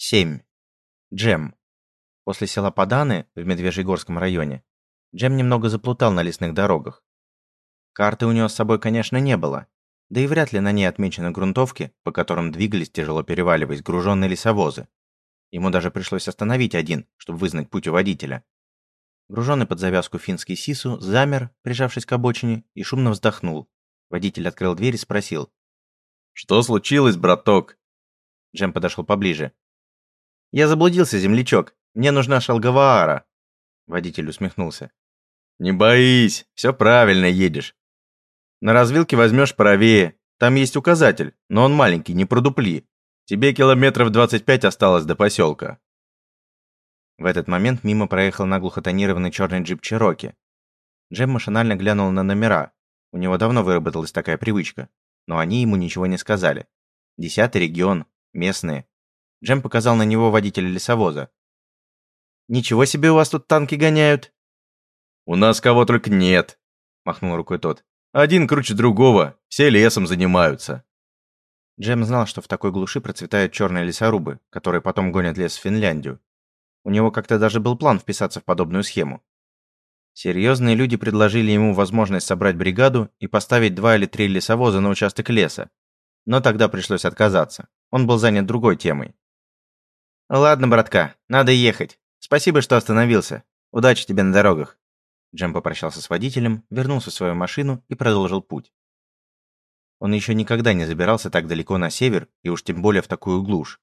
7. Джем. После села Паданы в Медвежьегорском районе Джем немного заплутал на лесных дорогах. Карты у него с собой, конечно, не было, да и вряд ли на ней отмечены грунтовки, по которым двигались, тяжело переваливаясь, груженные лесовозы. Ему даже пришлось остановить один, чтобы вызнать путь у водителя. Груженный под завязку финский Сису замер, прижавшись к обочине, и шумно вздохнул. Водитель открыл дверь и спросил. «Что случилось, браток?» Джем подошел поближе. «Я заблудился, землячок. Мне нужна Шалгаваара». Водитель усмехнулся. «Не боись, все правильно едешь. На развилке возьмешь правее. Там есть указатель, но он маленький, не продупли. Тебе километров 25 осталось до поселка». В этот момент мимо проехал наглухо тонированный черный джип Чероки. Джем машинально глянул на номера. У него давно выработалась такая привычка. Но они ему ничего не сказали. Десятый регион, местные. Джем показал на него водителя лесовоза. «Ничего себе у вас тут танки гоняют!» «У нас кого только нет!» – махнул рукой тот. «Один круче другого, все лесом занимаются!» Джем знал, что в такой глуши процветают черные лесорубы, которые потом гонят лес в Финляндию. У него как-то даже был план вписаться в подобную схему. Серьезные люди предложили ему возможность собрать бригаду и поставить два или три лесовоза на участок леса. Но тогда пришлось отказаться. Он был занят другой темой. «Ладно, братка, надо ехать. Спасибо, что остановился. Удачи тебе на дорогах». Джем попрощался с водителем, вернулся в свою машину и продолжил путь. Он еще никогда не забирался так далеко на север, и уж тем более в такую глушь.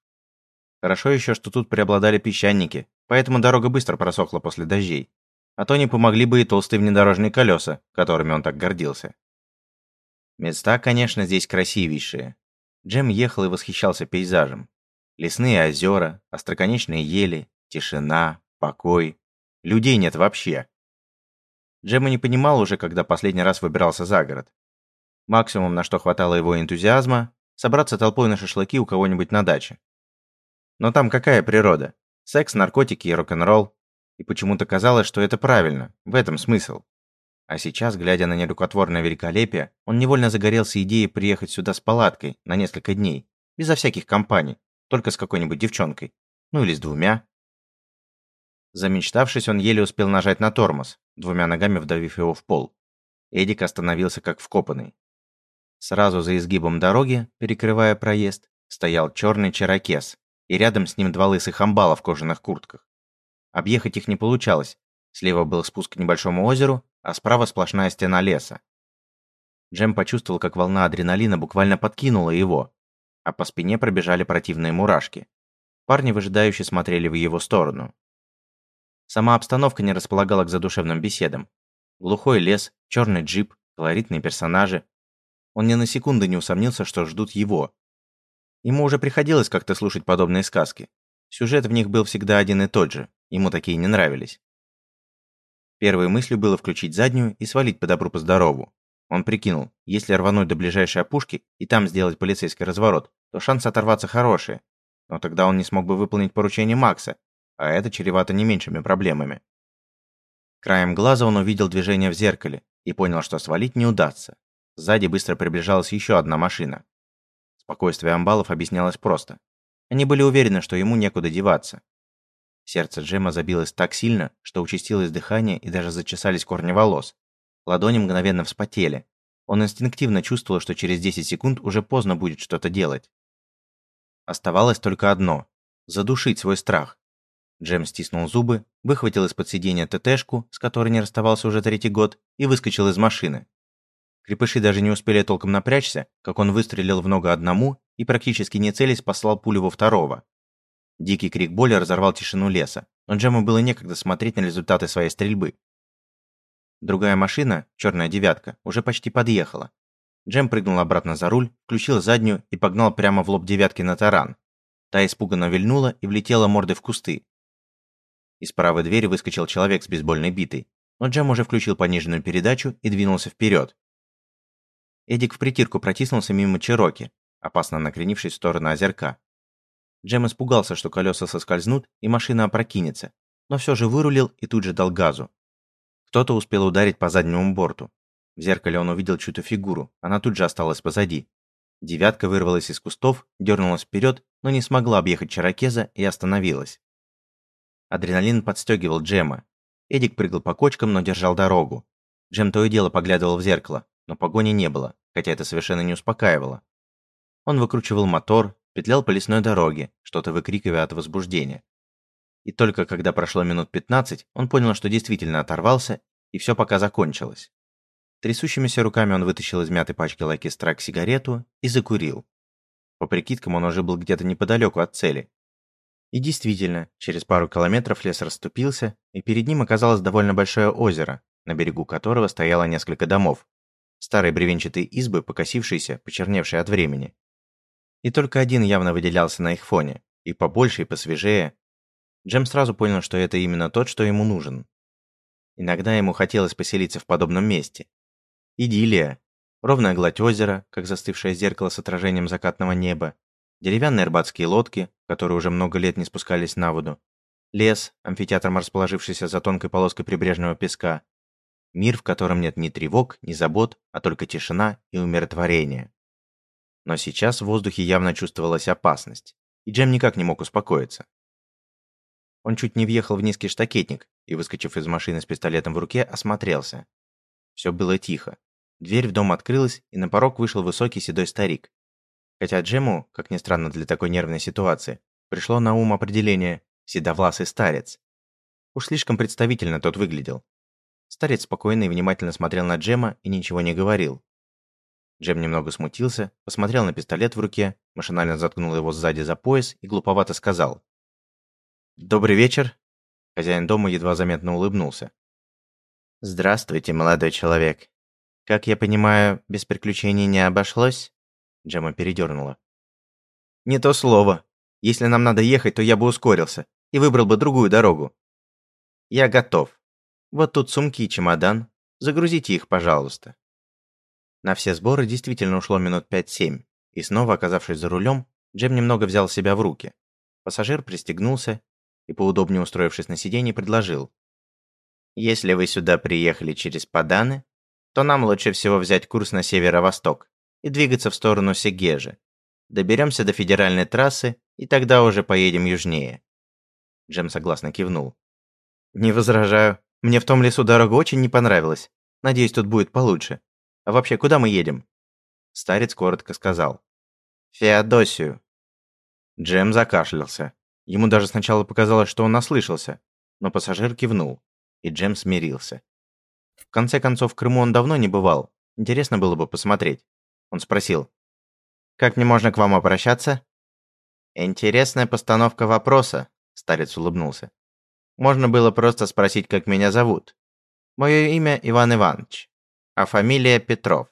Хорошо еще, что тут преобладали песчаники, поэтому дорога быстро просохла после дождей. А то не помогли бы и толстые внедорожные колеса, которыми он так гордился. Места, конечно, здесь красивейшие. Джем ехал и восхищался пейзажем. Лесные озера, остроконечные ели, тишина, покой. Людей нет вообще. Джема не понимал уже, когда последний раз выбирался за город. Максимум, на что хватало его энтузиазма, собраться толпой на шашлыки у кого-нибудь на даче. Но там какая природа? Секс, наркотики и рок-н-ролл. И почему-то казалось, что это правильно, в этом смысл. А сейчас, глядя на нерукотворное великолепие, он невольно загорелся идеей приехать сюда с палаткой на несколько дней, безо всяких компаний, только с какой-нибудь девчонкой, ну или с двумя. Замечтавшись, он еле успел нажать на тормоз, двумя ногами вдавив его в пол. Эдик остановился как вкопанный. Сразу за изгибом дороги, перекрывая проезд, стоял черный черокес, и рядом с ним два лысых амбала в кожаных куртках. Объехать их не получалось. Слева был спуск к небольшому озеру, а справа сплошная стена леса. Джем почувствовал, как волна адреналина буквально подкинула его, а по спине пробежали противные мурашки. Парни выжидающе смотрели в его сторону. Сама обстановка не располагала к задушевным беседам. Глухой лес, черный джип, колоритные персонажи. Он ни на секунду не усомнился, что ждут его. Ему уже приходилось как-то слушать подобные сказки. Сюжет в них был всегда один и тот же, ему такие не нравились. Первой мыслью было включить заднюю и свалить по добру по. Он прикинул, если рвануть до ближайшей опушки и там сделать полицейский разворот, то шансы оторваться хорошие. Но тогда он не смог бы выполнить поручение Макса, а это чревато не меньшими проблемами. Краем глаза он увидел движение в зеркале и понял, что свалить не удастся. Сзади быстро приближалась еще одна машина. Спокойствие амбалов объяснялось просто. Они были уверены, что ему некуда деваться. Сердце Джема забилось так сильно, что участилось дыхание и даже зачесались корни волос. Ладони мгновенно вспотели. Он инстинктивно чувствовал, что через 10 секунд уже поздно будет что-то делать. Оставалось только одно – задушить свой страх. Джем стиснул зубы, выхватил из-под сиденья ТТшку, с которой не расставался уже третий год, и выскочил из машины. Крепыши даже не успели толком напрячься, как он выстрелил в ногу одному и практически не целясь послал пулю во второго. Дикий крик боли разорвал тишину леса, но Джему было некогда смотреть на результаты своей стрельбы. Другая машина, черная девятка, уже почти подъехала. Джем прыгнул обратно за руль, включил заднюю и погнал прямо в лоб девятки на таран. Та испуганно вильнула и влетела мордой в кусты. Из правой двери выскочил человек с бейсбольной битой, но Джем уже включил пониженную передачу и двинулся вперед. Эдик в притирку протиснулся мимо Чероки, опасно накренившись в сторону озерка. Джем испугался, что колеса соскользнут и машина опрокинется, но все же вырулил и тут же дал газу. Кто-то успел ударить по заднему борту. В зеркале он увидел чью-то фигуру, она тут же осталась позади. Девятка вырвалась из кустов, дернулась вперед, но не смогла объехать Чаракеза и остановилась. Адреналин подстегивал Джема. Эдик прыгал по кочкам, но держал дорогу. Джем то и дело поглядывал в зеркало, но погони не было, хотя это совершенно не успокаивало. Он выкручивал мотор, петлял по лесной дороге, что-то выкрикивая от возбуждения. И только когда прошло минут 15, он понял, что действительно оторвался, и все пока закончилось. Трясущимися руками он вытащил из мятой пачки Lucky Strike сигарету и закурил. По прикидкам, он уже был где-то неподалеку от цели. И действительно, через пару километров лес расступился, и перед ним оказалось довольно большое озеро, на берегу которого стояло несколько домов. Старые бревенчатые избы, покосившиеся, почерневшие от времени. И только один явно выделялся на их фоне, и побольше, и посвежее. Джем сразу понял, что это именно тот, что ему нужен. Иногда ему хотелось поселиться в подобном месте. Идиллия. Ровная гладь озера, как застывшее зеркало с отражением закатного неба. Деревянные рыбацкие лодки, которые уже много лет не спускались на воду. Лес, амфитеатром расположившийся за тонкой полоской прибрежного песка. Мир, в котором нет ни тревог, ни забот, а только тишина и умиротворение. Но сейчас в воздухе явно чувствовалась опасность, и Джем никак не мог успокоиться. Он чуть не въехал в низкий штакетник и, выскочив из машины с пистолетом в руке, осмотрелся. Все было тихо. Дверь в дом открылась, и на порог вышел высокий седой старик. Хотя Джему, как ни странно для такой нервной ситуации, пришло на ум определение «седовласый старец». Уж слишком представительно тот выглядел. Старец спокойно и внимательно смотрел на Джема и ничего не говорил. Джем немного смутился, посмотрел на пистолет в руке, машинально заткнул его сзади за пояс и глуповато сказал. «Добрый вечер!» Хозяин дома едва заметно улыбнулся. «Здравствуйте, молодой человек. Как я понимаю, без приключений не обошлось?» Джема передернула. «Не то слово. Если нам надо ехать, то я бы ускорился и выбрал бы другую дорогу. Я готов. Вот тут сумки и чемодан. Загрузите их, пожалуйста». На все сборы действительно ушло минут 5-7, и снова оказавшись за рулем, Джем немного взял себя в руки. Пассажир пристегнулся и, поудобнее устроившись на сиденье, предложил. «Если вы сюда приехали через Паданы, то нам лучше всего взять курс на северо-восток и двигаться в сторону Сегежи. Доберемся до федеральной трассы, и тогда уже поедем южнее». Джем согласно кивнул. «Не возражаю. Мне в том лесу дорога очень не понравилась. Надеюсь, тут будет получше. А вообще, куда мы едем?» Старец коротко сказал. «Феодосию». Джем закашлялся. Ему даже сначала показалось, что он наслышался, но пассажир кивнул, и Джем смирился. Конце концов, в Крыму он давно не бывал. Интересно было бы посмотреть. Он спросил. «Как мне можно к вам обращаться?» «Интересная постановка вопроса», — старец улыбнулся. «Можно было просто спросить, как меня зовут. Мое имя Иван Иванович а фамилия Петров.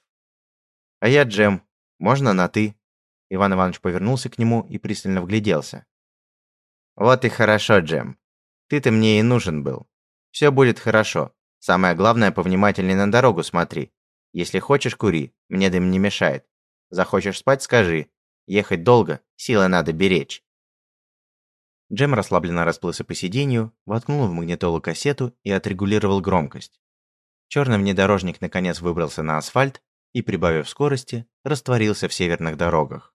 А я Джем. Можно на «ты»?» Иван Иванович повернулся к нему и пристально вгляделся. «Вот и хорошо, Джем. Ты-то мне и нужен был. Все будет хорошо. Самое главное, повнимательнее на дорогу смотри. Если хочешь, кури, мне дым не мешает. Захочешь спать, скажи. Ехать долго, силы надо беречь». Джем расслабленно расплылся по сиденью, воткнул в магнитолу кассету и отрегулировал громкость. Черный внедорожник наконец выбрался на асфальт и, прибавив скорости, растворился в северных дорогах.